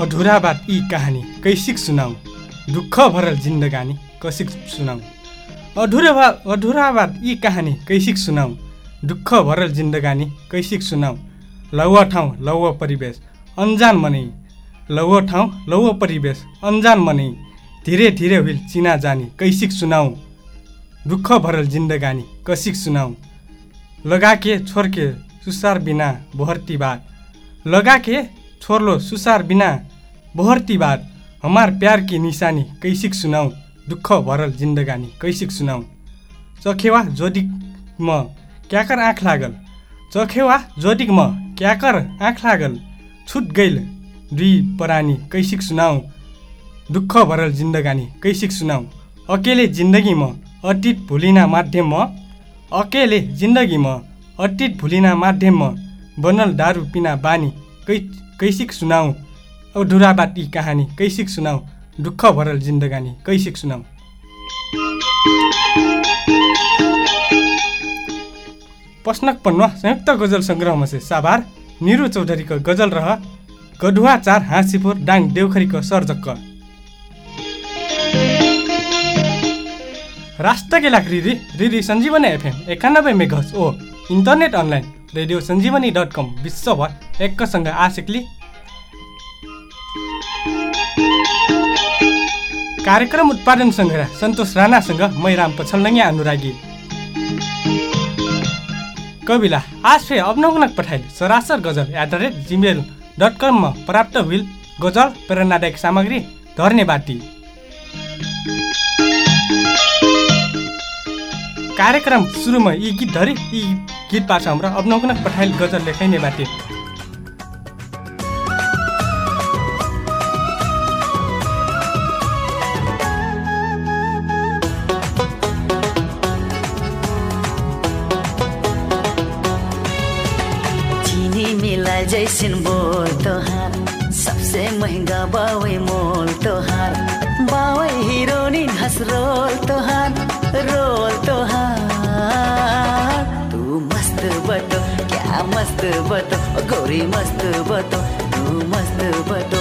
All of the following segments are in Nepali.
अधुरा बात यी कहानी कैसिक सुनाऊ दुःख भरल जिन्दगानी कसिक सुनाऊ। अधुरा अधुरा बात यी कहानी कैसिक सुनाऊ दुःख भरल जिन्दगानी कैसिक सुनाऊ। लौवा ठाउँ लौवा परिवेश अन्जान मनै। लौवा ठाउँ लौवा परिवेश अन्जान मनै। धीरे धीरे हुइल चिना जानी कैसिक सुनाऊ। दुःख भरल जिन्दगानी कसिक सुनाऊ। लगाके छोर्के सुसार बिना बोहर्ती बात। लगाके छोर्लो सुसार बिना बोहर्ती बात हमार प्यार की निशानी कैसिक सुनाऊ दुःख भरल जिन्दगानी कैसिक सुनाऊ। चखेवा जोदिक म क्याकर आँख लागल? चखेवा जोदिक म क्याकर आँख लागल? छुट गइल दुई परानी कैसिक सुनाऊ दुःख भरल जिन्दगानी कैसिक सुनाऊ। अकेले जिन्दगी म अतीत भुलिना माध्यम म अकेले जिन्दगी म अतीत भुलिना माध्यम म बनल दारु पिना बानी कै कैसिक सुनाऊ। अधुरा बाटी कहानी कैसिक सुनाऊ। दुःख भरल जिन्दगानी कैसिक सुनाऊ। पस्नक पन्वा संयुक्त गजल सङ्ग्रहमा चाहिँ साभार। निरु चौधरीको गजल रह गढुवा चार हाँसिपुर डाङ देउखरीको सर्जक्क। राष्ट्रकेला रिरी रिरी सञ्जीवनी एफएम एकानब्बे मेघस ओ internet online. Radio Sanjivani dot com विश्वभर एकसँग आशिकली कार्यक्रम उत्पादन सङ्ग्रह सन्तोष राणासँग मै राम पछल्लङ्गे अनुरागी। कविला आज फे अवनगनक पठाइल सरासर गजल at the rate Gmail dot कममा प्राप्त हुइल गजल प्रेरणादायक सामग्री धर्ने बाटी कार्यक्रम सुरुमा यी गीत धरे यी गीत हाम्रो अवनगनक पठाइल गजल लेखाइने बाटे जैसन बोल तोहार सबसे महंगा बावे मोल तोहार। बावे हीरोइन हंस रोल तोहार। मस्त बतो ओ गोरी मस्त बतो तू मस्त बतो.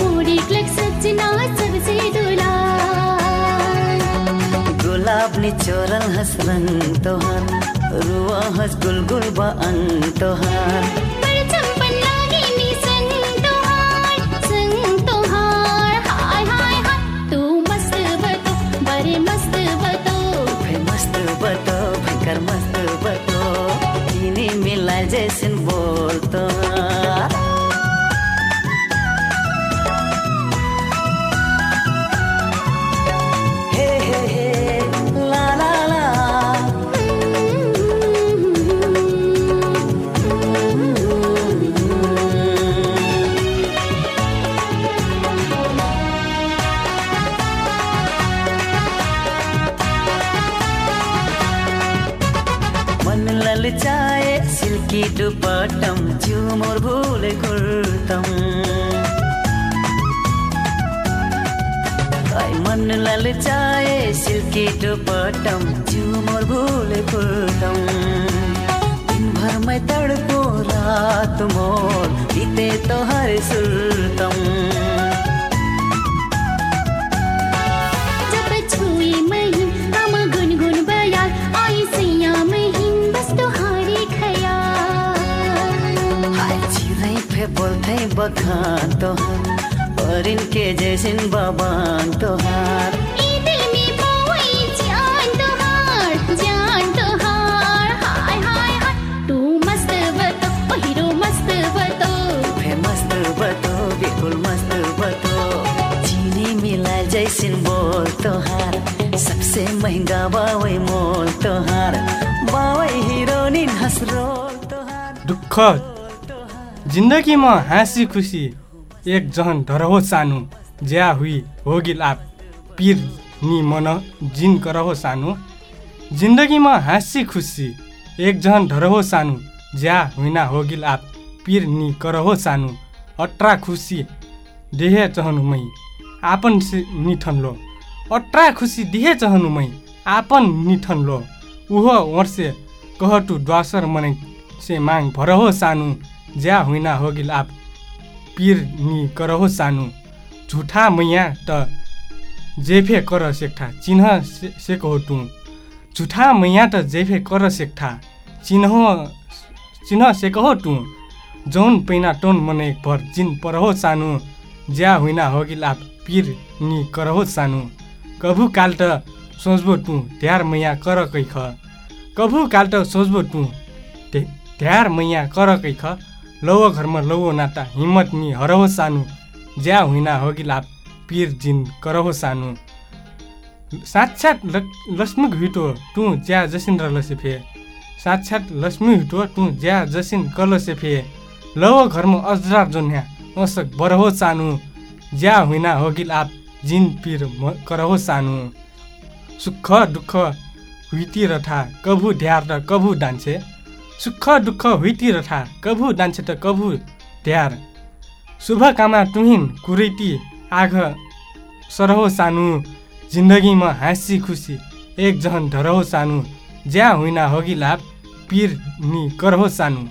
मोड़ी क्लक सजना सबसे दुलार गुलाब नि चोरल तोहार रुआ हस गुलगुल बा अंग तोहार। बिल्कुल मस्त बतो चीनी मिला जैसिन बोल तोहार सबसे महंगा बावै मोल तोहार बावै हिरोनिन हसरोल तोहार दुःख जिन्दगीमा हाँसी खुसी एक जहन धरहो सानो ज्या हुई होगिल आप। पिर नि मन जिन करहो सानो। जिन्दगीमा हाँसी खुसी एक जहन धरहो सानो ज्या हुइना होगिल आप। पिर नि करहो सानो अट्रा खुसी देहे चहनुमै। आपन से निठन लो। अट्रा खुसी देहे चहनुमै आपन निठन लो। उहो वर्षे कहटु द्वासर मनै से माग भरहो सानु ज्या हुइना होगिल आप। पिर नि करहो सानु। झुठा मैया त जेफे कर सेक्ठा चिन्ह से सेक हो तु झुठा मैया त जेफे कर सेक्ठा चिन्ह चिन्ह सेक हो तु जौन पैना टोन मने भर जिन परहो सानु ज्या हुइना होगिल आप पिर नि करहो सानु। कभु काल त सोच्बो तु ध्यार मैया कर कैख। कभु काल त सोच्बो ध्य- ध्यार मैया कर कैख। लौ घरमा लौ नाता हिम्मत नि हरहो सानु। ज्या हुइना होगिल आप पिर जिन करहो सानु। साक्षात लक्ष्मी हिटो तु ज्या जसिन र लसेफे साक्षात लक्ष्मी हिटो तु ज्या जसिन कलसेफे लौ घरमा अजरा जोन्या असक बरहो सानु। ज्या हुइना होगिल आप जिन पिर करहो सानु। सुख दुःख हुइती रथा कभु ध्यार र कभु डान्से सुख दुःख हुइती रथा कभु डान्से त कभु ध्यार शुभकामना तुहिन कुरैती आघ सरहो सानु जिन्दगीमा हाँसी खुसी एक जहन धरहो सानु ज्या हुइना होगी लाभ पिर नि करहो सानु।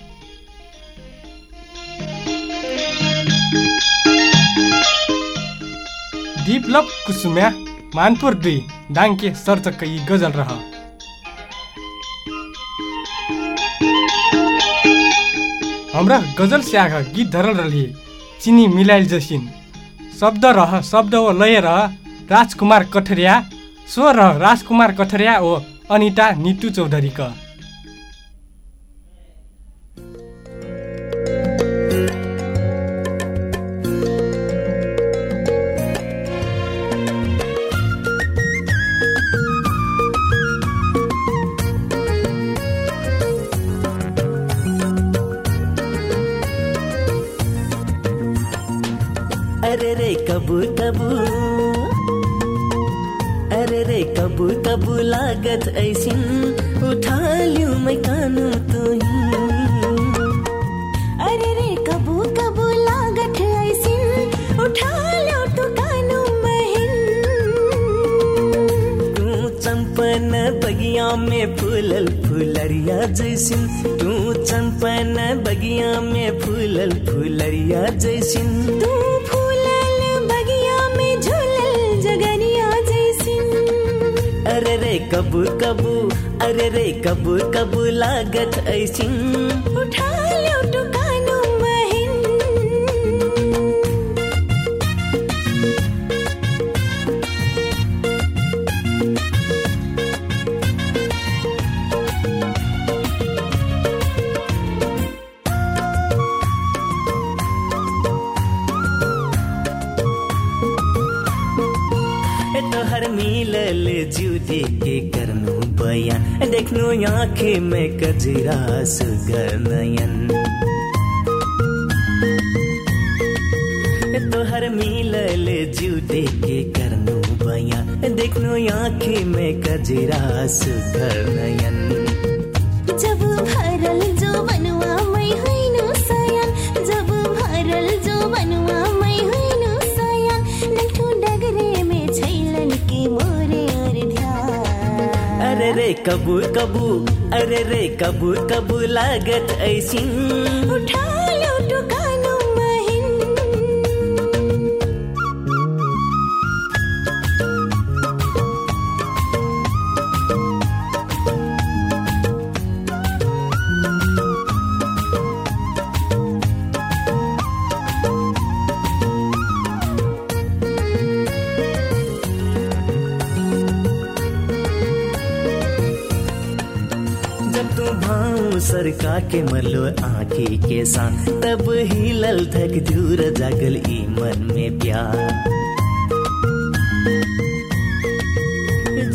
दिपलप कुसुम्या मानपुर दुई डाङ्के सर्चक्क यी गजल रह। हाम्रा गजल स्याग गीत धरल रही चिनी मिलाइल जसिन। शब्द रह शब्द ओ लय रह राजकुमार कठरिया। स्व रह राजकुमार कठरिया ओ अनिता नितु चौधरीक। कबू कबू अरे रे कबू कबू लागत ऐसिन उठा लियो मैं कानू तो अरे रे कबू कबू लागत ऐसिन उठा लो तो कानू बहिन तू चंपन बगिया में फूलल फुलरिया जैसिन तू चंपन बगिया में फूलल फुलरिया जैसिन तू रे कबू कबू अरे रे कबू कबू लागत ऐसिन। आँखे में कजरा सुगर नयन तोहर मिलल जीव के करनो बया। देखनो आखे में कजरा सुगर रे कबू कबू अरे रे कबू कबू लागत सरका के मलो आँखी के साथ, तब हिलल धक दूर जागल ई मन में प्यार।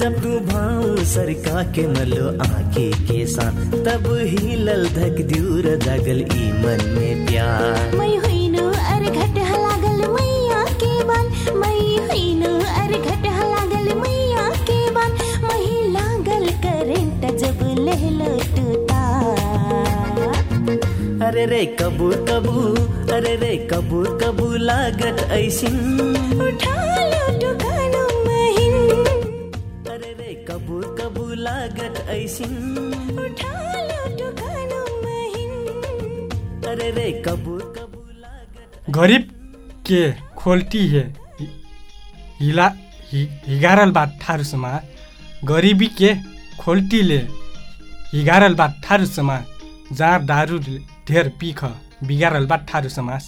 जब तू भाव सरका के मलो आँखी के साथ, तब हिलल धक दूर जागल ई मन में प्यार। मै होइन अरे घट लागल मैया के बान मै होइन अरे घट लागल मैया के बान मही लागल करेंट जब लहलो अरे रे कबू कबू अरे रे कबू कबू लागत ऐसिन। अरे रे कबू कबू लागत ऐसिन। अरे रे कबू कबू लागत गरिब के खोल्टी हे। हिला हि- हिगारल बात ठारू समाज गरिबी के खोल्टीले हिगारल बात ठारू समाज जहाँ दारू ढेर पिख बिगारल बात ठारू समाज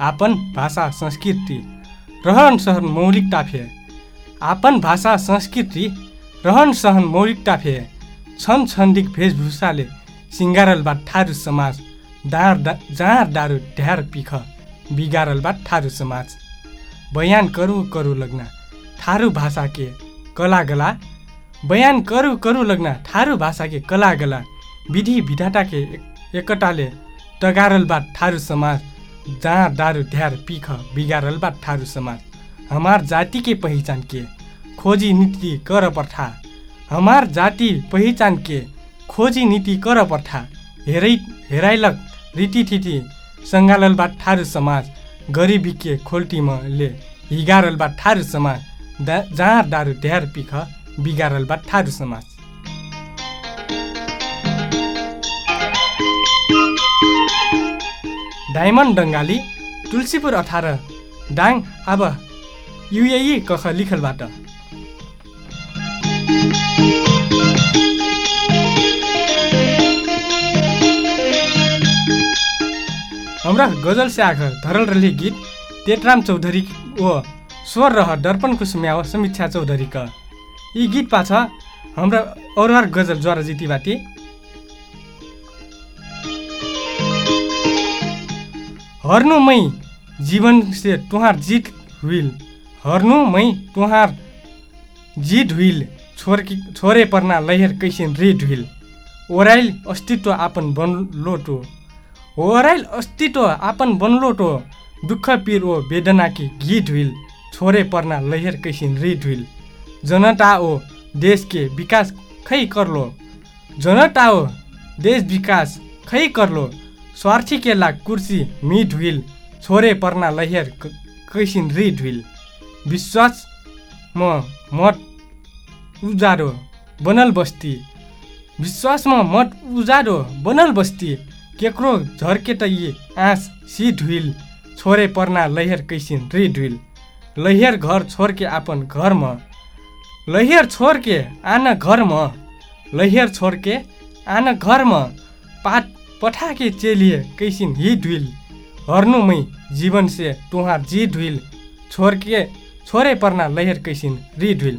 आपन भाषा संस्कृति रहन सहन मौलिकता फे। आपन भाषा संस्कृति रहन सहन मौलिकता फे। छन् छन्दिक वेशभूषाले सिङ्गारल ठारू समाज दार दा जहाँ दारू ढ्यार पिख बिगारल ठारू समाज बयान करू करू लग्न थारू भाषा के कला गला। बयान करू करू लग्न थारू भाषा के कला गला। विधि विधाता के एक- एकटाले टगारल बा थारू समाज जहाँ दारू ढ्यार पिख बिगारल बा थारू समाज हमार जाति के पहिचान के? खोजी नीति कर पर्था। हमार जाति पहिचान के? खोजी नीति कर पर्था। हेरै हेराइलक रीतिथिति सङ्गालल बा ठारू समाज गरिबी के खोल्टीमा ले हिगारल बा ठारू समाज दा जहाँ दारू ढ्यार पिख बिगारल बा ठारू समाज डायमन्ड डङ्गाली तुलसीपुर अठार दाङ अब युएई कख लिखलबाट। हाम्रा गजल से आखर धरल रली गीत तेतराम चौधरी ओ स्वर रह दर्पण कुसुम्या समीक्षा चौधरी क यी गीत पाछ हाम्रा औरहार गजल ज्वार जिती बाटी। हर्नु मै जीवन से तुहार जीत हुइल। हर्नु मै तुहार हुइल। छोर छोरे पर्ना लैहर कैसिन रेड हुइल। ओराइल अस्तित्व आपन बनलोटो। ओराइल अस्तित्व आपन बनलोटो। दुःख पीर ओ वेदना की गीत हुइल। छोरे पर्ना लैहर कैसिन रेड हुइल। जनता ओ देश के विकास खै करलो। जनता ओ देश विकास खै करलो। स्वार्थी के लाग कुर्सी मिट हुइल छोरे पर्ना लैहर कैसिन रिड हुइल विश्वास म मत उजाडो बनल बस्ती। विश्वासमा मत उजाडो बनल बस्ती। केक्रो झर्के त यी आँस सिट हुइल छोरे पर्ना लैहर कैसिन रिड हुइल लैहर घर छोर्के आपन घरमा। लैहर छोर्के आन लैहर छोर्के आन घरमा। पाठ पठाके चेलिए कैसिन ही ढुइल। हर्नुमै जीवन से तुहार जी ढुइल। छोर्के छोरे पर्ना लैहर कैसिन रि ढुइल।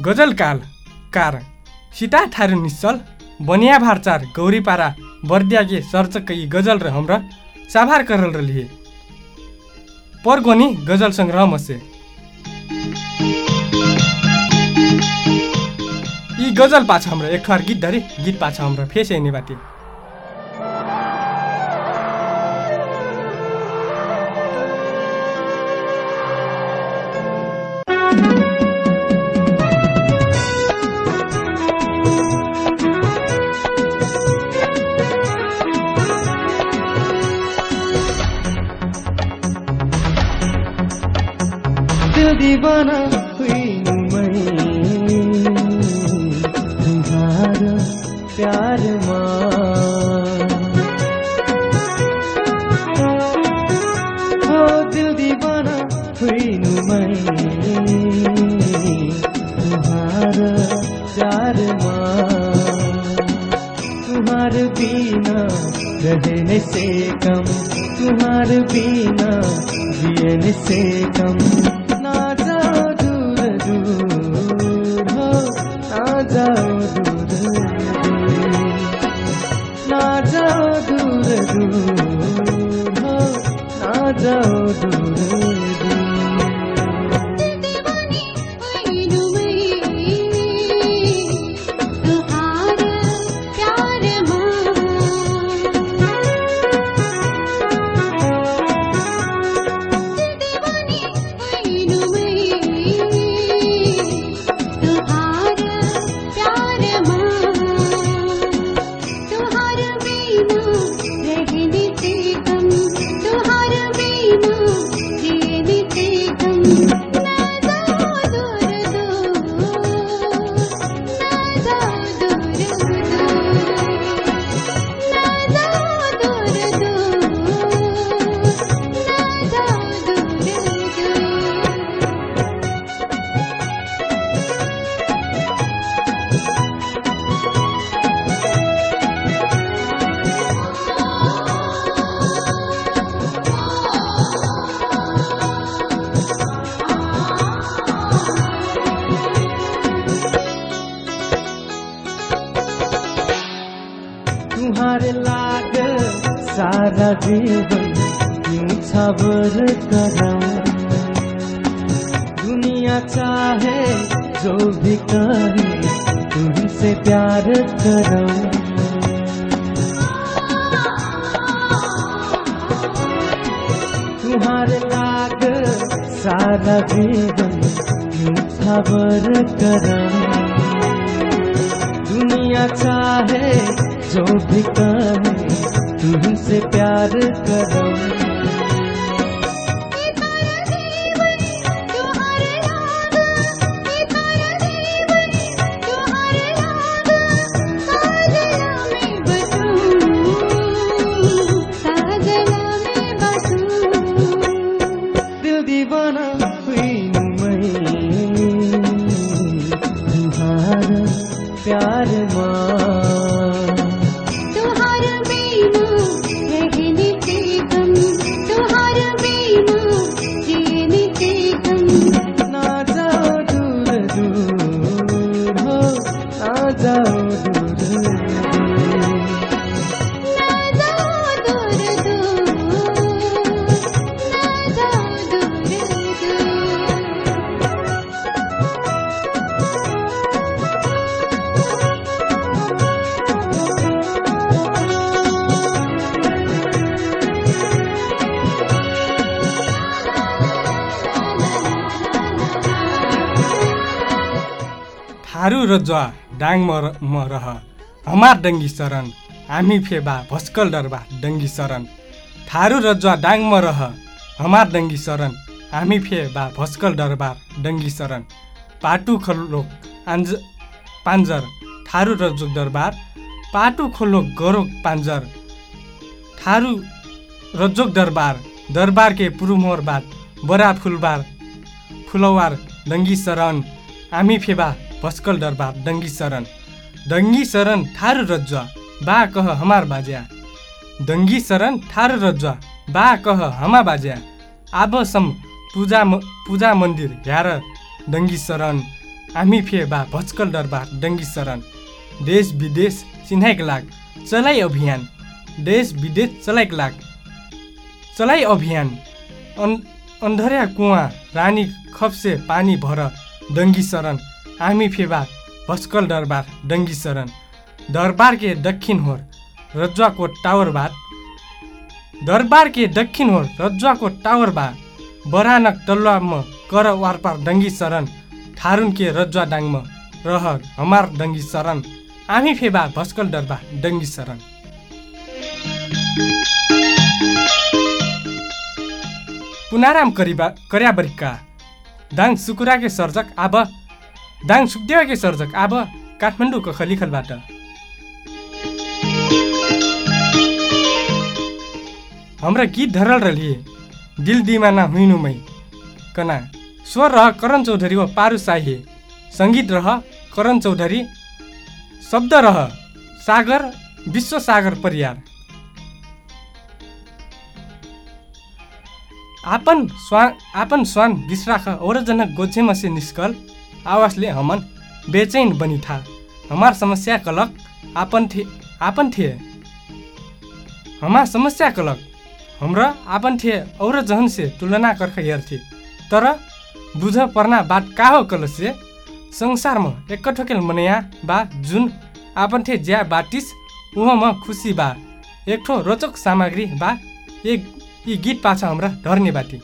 गजलकाल कार सीता थारू निश्चल बनिया भारचार गौरीपारा सर्चक यी गजल र हाम्रा साभार करल रलिए परगोनी गजल सङ्ग्रह मसे। गजल पाछ हाम्रो एक ठहर गीत धरी गीत पाछ हाम्रो फेस बाटी। तुम्हारे लाग सारा जीवन यूँ सबर करूँ दुनिया चाहे जो भी कहे, तुमसे प्यार करूँ तुम्हारे लाग सारा जीवन यूँ सबर करूँ दुनिया चाहे जो भी कहे तुमसे प्यार करो। थारू र ज्वा डाङ म रह। हमार डङ्गी शरण हामी फेबा भस्कल डरबा डङ्गी शरण। थारू र ज्वा डाङ म रह। हमार डङ्गी शरण हामी फेबा भस्कल डरबार डङ्गी शरण। पाटु खलोक आन्ज पान्जर। थारू र जोग दरबार पाटु खोलो गरोक पान्जर। थारू रजोक दरबार दरबार के पुरुमोर बात बरा फुलबार फुलवार डङ्गी शरण। आमी फेबा भस्कल दरबार डङ्गी शरण। डङ्गी शरण थारू रज्वा बा कह हमार बाज्या। डङ्गी शरण थारू रज्वा बा कह हमा बाज्या। आबसम पूजा पूजा मन्दिर ह्यार डङ्गी शरण। आमी फे बा भस्कल दरबार डङ्गी शरण। देश विदेश चिन्हाइक लाग चलाइ अभियान। देश विदेश चलाइक लाग चलाइ अभियान। अन अन्धर्या कुवा रानी खप्से पानी भर डङ्गी शरण। आमी फेबा भस्कल दरबार डङ्गी शरण। दरबार के दक्षिण होर रज्वाको टावर बात दरबार के दक्षिण होर रज्वाको टावर बा बरानक तल्वाम कर वारपार डङ्गी शरण। थारुन के रज्वा डाङम रह हमार डङ्गी शरण। आमी फेबा भस्कल दरबार डङ्गी शरण। पुनाराम करिबा कर्याबरिका। दाङ सुकुराके सर्जक आब दाङ सुकदेवाके सर्जक? आब काठमाडौँको खलिखलबाट। हाम्रा गीत धरल रलिए दिल दिमाना हुइनुमै कना स्वर रह करण चौधरी व पारु साहे सङ्गीत रह करण चौधरी। शब्द रह सागर विश्व सागर परियार। आपन स्वान आपन स्वान विश्राख औरजनक गोछेमसे निष्कल। आवासले हमन बेचैन बनी था। हमार समस्या कलक आपन थे आपन थे। हमार समस्या कलक हाम्रा आफन्थे और जहन से तुलना कर्ख हेर्थे तर बुझ पर्ना बात का हो कलसे संसारमा एक मनया बा जुन आफन्थे ज्या बाटिस उहमा खुसी बा। एक ठो रोचक सामग्री बा। एक यी गीत पाछ हाम्रा धर्ने बाटी।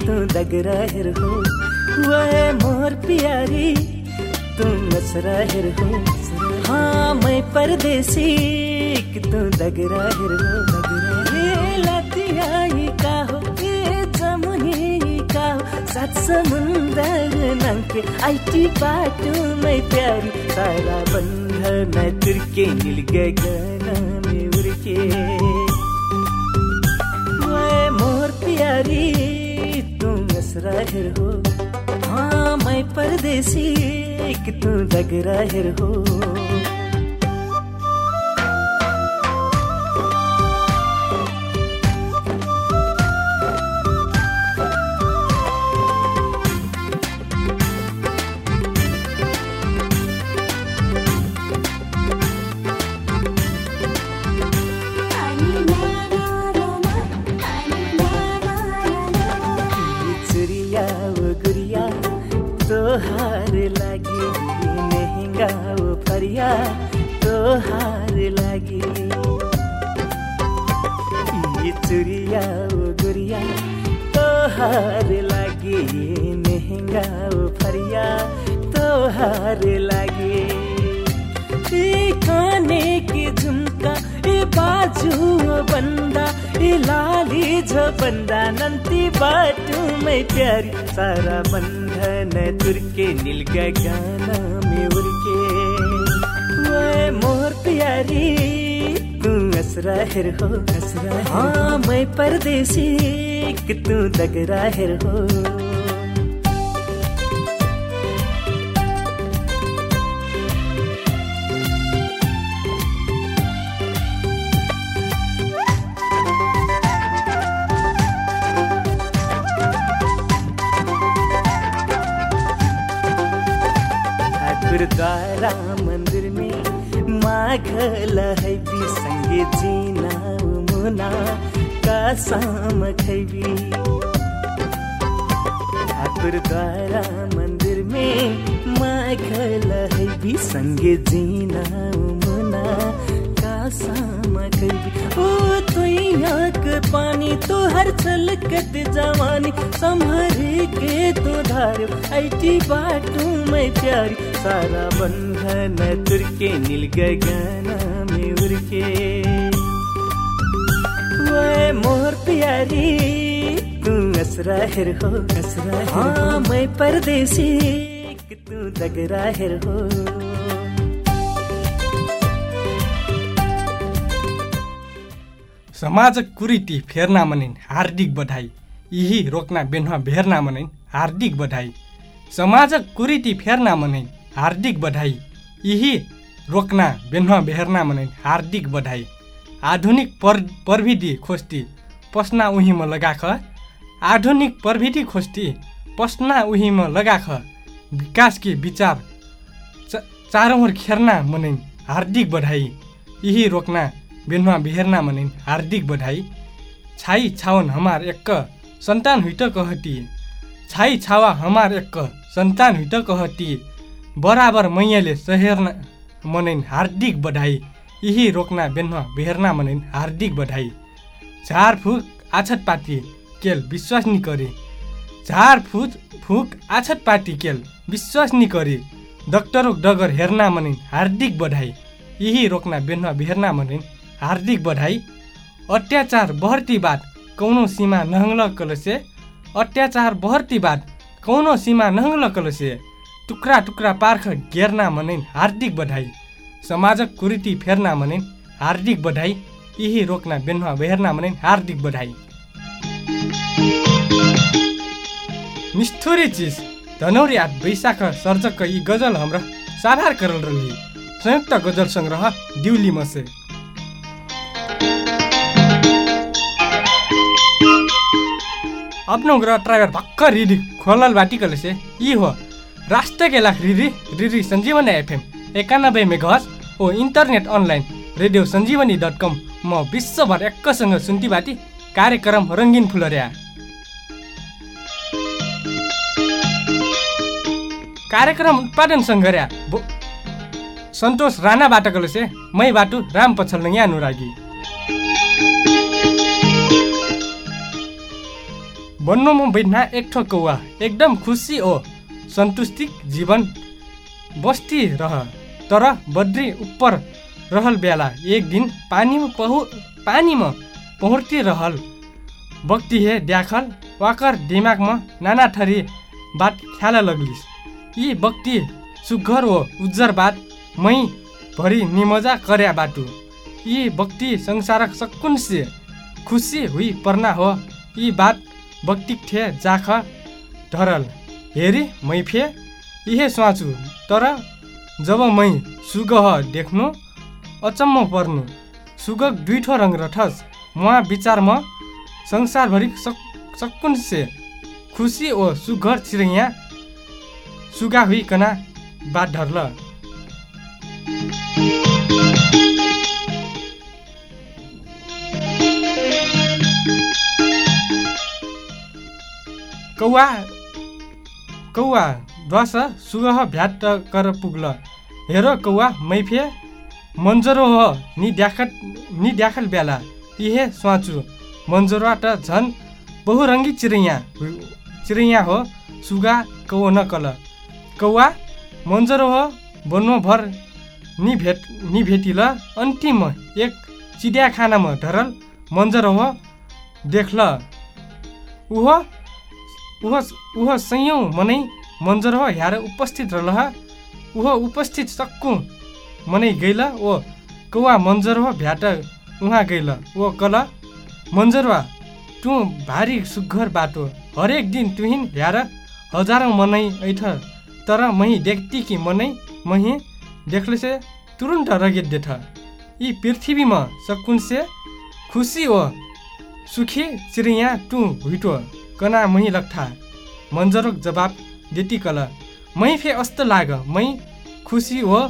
तू दगराहिर हो। ओए मोर प्यारी तू असराहिर हो। हाँ मैं परदेसी तू दगराहिर हो। ये लतियाई का हो का समुंदर नंके आईटी बाटू मैं प्यारी। सारा बंधन तुरके नील गगन मैं परदेसी कि तू दगराहिर हो। लाली जो बंदा नंती बाटू में प्यारी। सारा बंधन तुरके नील गाना में उड़के। ओए मोर प्यारी तू असराहिर हो असरा हाँ। मैं परदेसी तू दगराहिर हो। गुरुद्वारा मंदिर में माघल है संगे जीना मुना का साम खैबी। गुरुद्वारा मंदिर में माघल है संगे जीना मुना का साम खैबी। ओ तो के पानी तो हर छलकत जवानी संभरे के तो धारो ऐटी बाटू मैं प्यारी। सारा बंधन तुरके नील गगन में उड़के ओए मोर प्यारी तू असराहिर हो असराहिर हाँ। मैं परदेसी तू दगराहिर हो। समाजक कुरीति फेर्ना मनिन् हार्दिक बधाई। यही रोक्ना बेन्हा भेर्ना मनिन् हार्दिक बधाई। समाजक कुरीति फेर्ना मनिन् हार्दिक बधाई। यही रोक्ना बेन्हा भेर्ना मनिन् हार्दिक बधाई। आधुनिक पर प्रविधि खोस्टी पस्ना उहीमा लगाख। आधुनिक प्रविधि खोस्टी पस्ना उहीमा लगाख। विकासकी विचार च- चारौँ खेर्ना मनिन् हार्दिक बधाई। यही रोक्ना बेन्हा बिहेर्ना मनिन् हार्दिक बधाई। छाई छावन हमार सन्तान हुइट कहती छाई छावा हमार एक सन्तान हुइट कहती बराबर मैयाले सहेर्ना मनिन् हार्दिक बधाई यही रोक्ना बेन्हा बिहेर्ना मनिन् हार्दिक बधाई झारफुक आछत पाती केल विश्वास नि करे झारफुक फुक आछत पाती केल विश्वास नि करे डक्टरों डगर हेर्ना मनिन् हार्दिक बधाई यही रोक्ना बेन्हा बिहेर्ना मनिन् हार्दिक बधाई अत्याचार बहर्ती बात कौनो सीमा नहङ्ल कलसे अत्याचार बहर्ती बात कौनो सीमा नहंगल कलसे टुक्रा टुक्रा पार्ख घेर्ना मनैन हार्दिक बधाई समाजक कुरीति फेर्ना मनैन हार्दिक बधाई यही रोक्ना बेन्हा बेहेर्ना मनैन हार्दिक बधाई। निष्ठुरी चिज धनौरी आठ वैशाख सर्जक यी गजल हाम्रा साभार करल रही संयुक्त गजल सङ्ग्रह दिउली मसे। आफ्नो ग्रह ड्राइभर भर्खर रिरी खोलल बाटिकल से यी हो। राष्ट्र के रिरी रिरी सञ्जीवनी एफएम एकानब्बे मेघस ओ internet online radio Sanjivani dot com. म विश्वभर एकसँग सुन्ती बाटी कार्यक्रम रङ्गिन फुलर्या। कार्यक्रम उत्पादन सङ्घर्या। सन्तोष राणा बाटकल से मै बाटु राम यहाँ अनुरागी। बन्नुमा बिना एक ठो कौवा एकदम खुसी ओ सन्तुष्टिक जीवन। बस्ती रह। तर बद्री उप्पर रहल बेला एक दिन पानीमा पहु पानीमा पहुर्ती रहल। बक्ती हे द्याखल वाकर दिमागमा नाना थरी बात ख्याल लग्लिस यी बक्ती सुग्घर हो उज्जर बात। मै भरि निमजा कर्या बाटु। यी बक्ती संसारक सकुन से खुसी हुई पर्ना हो। यी बात थे जाख ढरल हेरी मै फे इहे सोचु तर जब मै सुगह देख्नु अचम्म पर्नु। सुगक दुईठो रङ रठस म विचारमा संसारभरि सक सकुन से खुसी ओ सुघर चिरैया सुगा हुइकन बात ढर्ल कौवा। कौवा ध्वस सुगह भ्याट कर पुग्ल। हेर कौवा मैफे मन्जरो हो नि द्याखत नि द्याखल बेला इहे स्वाचु। मन्जरोवा त झन् बहुरङ्गी चिरैया। चिरैया हो सुगा कौ न कल। कौवा मन्जरो हो भर नि भेट नि भेटिल। अन्तिम एक चिडिया खानामा धरल मन्जरो हो देख्ल। उह उह उह सयौँ मनै मन्जर हो ह्यार उपस्थित रहल उह उपस्थित सक्कु मनै गइल ओ कौवा मन्जर हो भ्याट उहाँ गइल ओ कल मन्जरवा तु भारी सुग्घर बाटो हरेक दिन तुहिन ह्यार हजारौँ मनै ऐठ तर मही देख्ती कि मनै मही देखले से तुरुन्त रगेत देठ। यी पृथ्वीमा सकुन से खुसी ओ सुखी चिरिया टु हुइटो। कना मही लग्ठा मन्जरोक जवाब देती कल मै फे अस्त लाग मै खुसी हो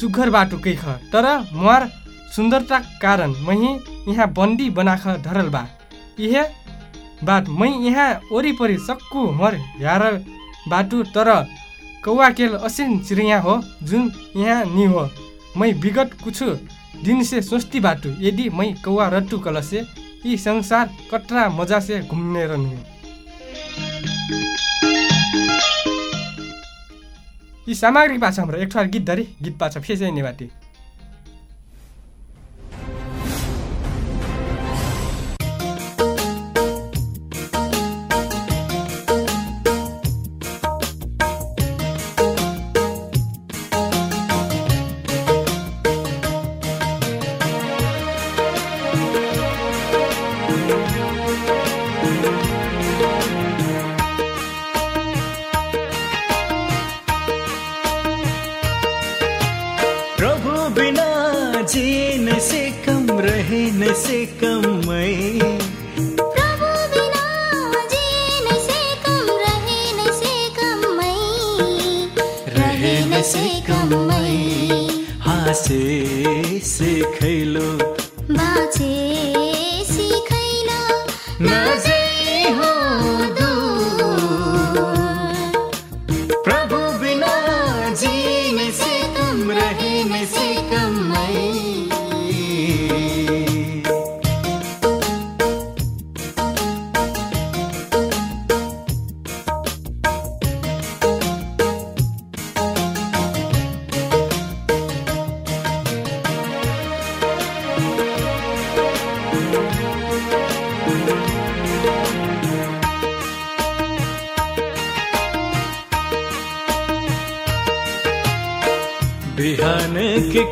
सुग्घर बाटो कैख तर मुहार सुन्दरता कारण मही यहाँ बन्दी बनाख धरल बा। इहे बात मै यहाँ वरिपरि सक्कु मर ह्यार बाटु तर कौवा केल असिन चिरिया हो जुन यहाँ नि हो। मै विगत कुछु दिन से सोच्ती बाटु यदि मै कौवा रट्टु कलसे यी संसार कटरा मजा से घुम्ने रहनु यी सामग्री पाछ हाम्रो एक ठोर गीत धरी गीत पाछ फेसै नेवाटी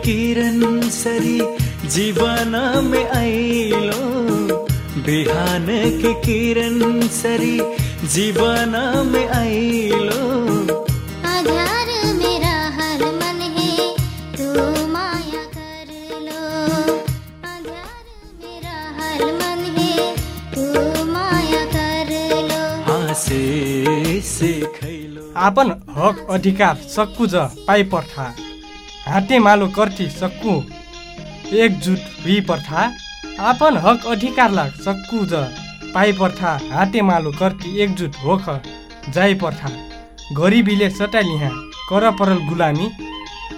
किरण सरी जीवन में आइलो बिहान के किरण सरी जीवन में आइलो आधार मेरा हर मन है तू माया कर लो। आधार मेरा हर मन है तू माया कर लो। हाँसे से खैलो। आपन हक अधिकार सक्कु ज पाइ पर्था हाते मालो कर्ती सक्कु। एकजुट हुई पर्था आपन हक अधिकारलाई सक्कु ज। पाइ पर्था हाते मालो कर्ती एकजुट होख जाई पर्था गरिबीले सटाइलिहाँ कर परल गुलामी।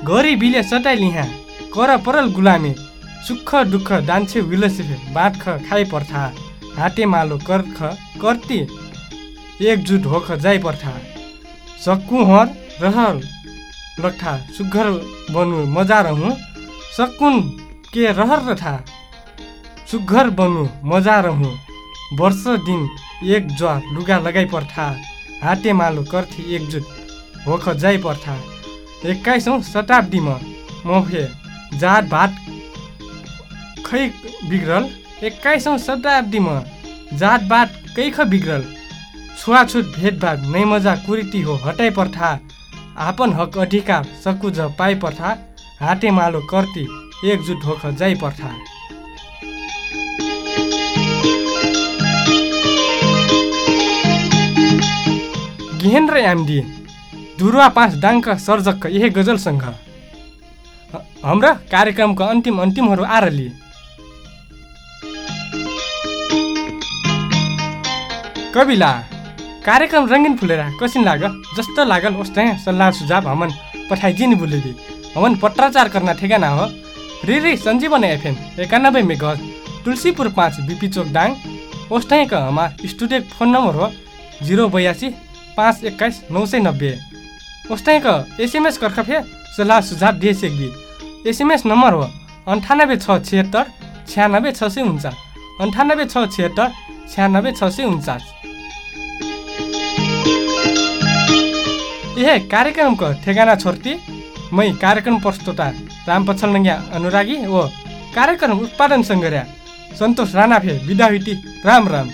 गरिबीले सटाइलिहाँ कर परल गुलामी। सुख दुःख दान्छे विलसिफे बाँट ख खाइ पर्था हाते मालो कर्ख कर्ती एकजुट होख जाई पर्था। सक्कु हर रहल लट्ठा सुग्घर बनु मजा रहँ सकुन के रहर रथा सुग्घर बनु मजा रहँ वर्ष दिन एक ज्वार लुगा लगाइ पर्था। हाते मालो कर्थी एकजुट होख जाई पर्था। एक्काइसौँ शताब्दीमा म फे जात भात खै बिग्रल? एक्काइसौँ शताब्दीमा जातपात कैख बिग्रल? छुवाछुत भेदभाव नै मजा कुरीति हो हटाइ पर्था। आपन हक अधिकार सकुज पाइ पर्था हाते मालो कर्ती एकजुट होख जाई पर्था गेहेन्द्र यामदी धुरुवा पाँच डाङ्क सर्जक यही गजलसँग। हाम्रा कार्यक्रमको अन्तिम अन्तिमहरू आरली। कविला कार्यक्रम रङ्गिन फुलेर कसिन लाग जस्तो लागल उस्तै सल्लाह सुझाव हमन पठाइजिन बुलेदी हमन पत्राचार करना ठेगाना हो। रे रे सञ्जीवन एफएम एकानब्बे मेघज तुलसीपुर पाँच बिपी चोक दाङ। उस्तैको हमार स्टुडियो फोन नम्बर हो जिरो बयासी पाँच एक्काइस नौ सय नब्बे। उस्तैको एसएमएस कर्खफे सल्लाह सुझाव दिए सेक्बी एसएमएस नम्बर हो अन्ठानब्बे छ छिहत्तर छ्यानब्बे छ सय उन्चास। अन्ठानब्बे छ छिहत्तर छ्यानब्बे छ सय उन्चास। यह कार्यक्रमको ठेगाना छोर्ती। मै कार्यक्रम प्रस्तुता राम पछल नङ्ग्या अनुरागी व कार्यक्रम उत्पादन सङ्गर्या सन्तोष राणाफे बिदा हुइटी राम राम।